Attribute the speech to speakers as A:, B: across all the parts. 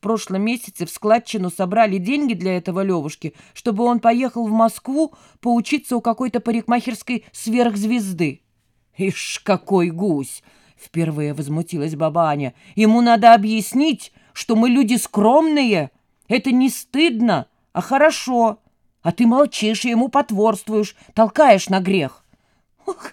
A: в прошлом месяце в складчину собрали деньги для этого Левушки, чтобы он поехал в Москву поучиться у какой-то парикмахерской сверхзвезды. «Ишь, какой гусь!» — впервые возмутилась баба Аня. «Ему надо объяснить, что мы люди скромные. Это не стыдно, а хорошо. А ты молчишь и ему потворствуешь, толкаешь на грех».
B: «Ох,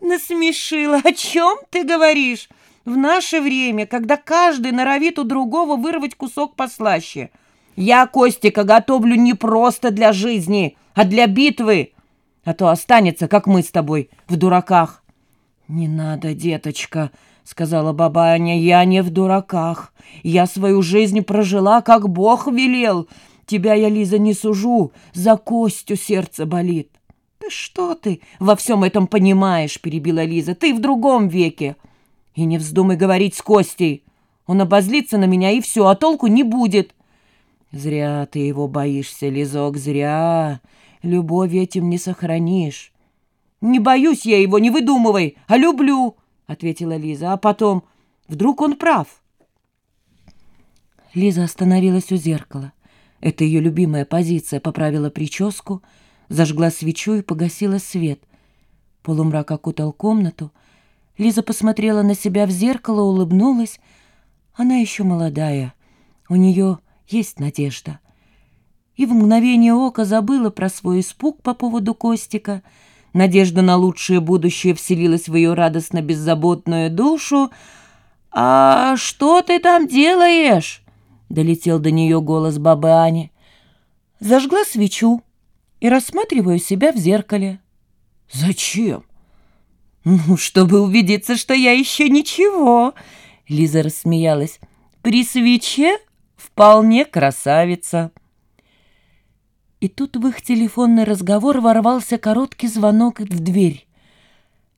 B: насмешила! О чем ты говоришь?» В наше время, когда каждый норовит у другого вырвать кусок послаще. Я, Костика, готовлю не просто для жизни, а для битвы, а то останется, как мы с тобой, в дураках.
A: «Не надо, деточка», — сказала баба Аня, — «я не в дураках. Я свою жизнь прожила, как Бог велел. Тебя я, Лиза, не сужу, за Костю сердце болит».
B: «Да что ты во всем этом понимаешь?» — перебила Лиза. «Ты в другом веке». И не вздумай говорить с Костей. Он обозлится на меня, и все, а толку не будет.
A: Зря ты его боишься, Лизок, зря. Любовь этим не сохранишь.
B: Не боюсь я его, не выдумывай, а люблю, — ответила Лиза. А потом, вдруг он прав.
A: Лиза остановилась у зеркала. Это ее любимая позиция, поправила прическу, зажгла свечу и погасила свет. Полумрак окутал комнату, Лиза посмотрела на себя в зеркало, улыбнулась. Она еще молодая, у нее есть надежда. И в мгновение ока забыла про свой испуг по поводу Костика. Надежда на лучшее будущее вселилась в ее радостно-беззаботную душу. «А что ты там делаешь?» — долетел до нее голос бабы Ани. Зажгла свечу и рассматриваю себя в зеркале.
B: «Зачем?» «Ну, чтобы убедиться, что я еще ничего», — Лиза рассмеялась. «При свече вполне красавица».
A: И тут в их телефонный разговор ворвался короткий звонок в дверь.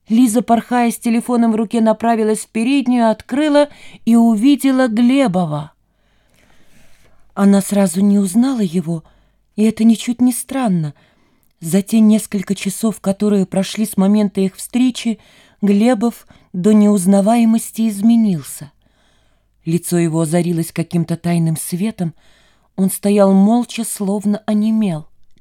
A: Лиза, порхая с телефоном в руке, направилась в переднюю, открыла и увидела Глебова. Она сразу не узнала его, и это ничуть не странно — за те несколько часов, которые прошли с момента их встречи, Глебов до неузнаваемости изменился. Лицо его озарилось каким-то тайным светом, он стоял молча, словно онемел.